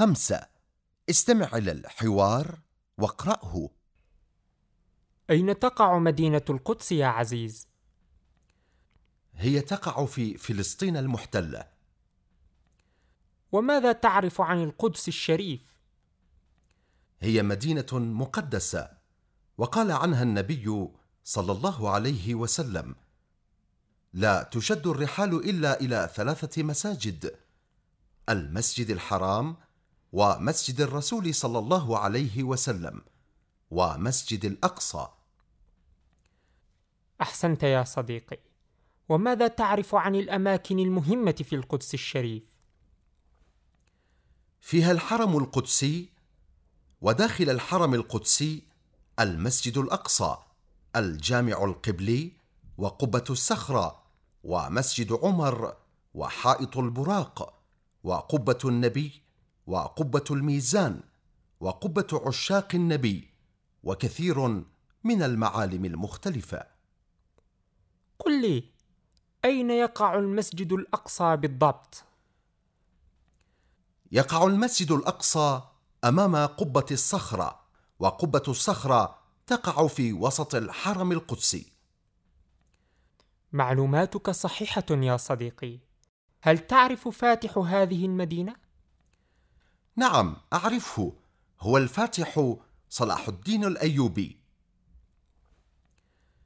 خمسة استمع إلى الحوار واقرأه أين تقع مدينة القدس يا عزيز؟ هي تقع في فلسطين المحتلة وماذا تعرف عن القدس الشريف؟ هي مدينة مقدسة وقال عنها النبي صلى الله عليه وسلم لا تشد الرحال إلا إلى ثلاثة مساجد المسجد الحرام ومسجد الرسول صلى الله عليه وسلم ومسجد الأقصى أحسنت يا صديقي وماذا تعرف عن الأماكن المهمة في القدس الشريف؟ فيها الحرم القدسي وداخل الحرم القدسي المسجد الأقصى الجامع القبلي وقبة الصخرة ومسجد عمر وحائط البراق وقبة النبي وقبة الميزان وقبة عشاق النبي وكثير من المعالم المختلفة قل لي أين يقع المسجد الأقصى بالضبط؟ يقع المسجد الأقصى أمام قبة الصخرة وقبة الصخرة تقع في وسط الحرم القدسي معلوماتك صحيحة يا صديقي هل تعرف فاتح هذه المدينة؟ نعم أعرفه. هو الفاتح صلاح الدين الأيوبي.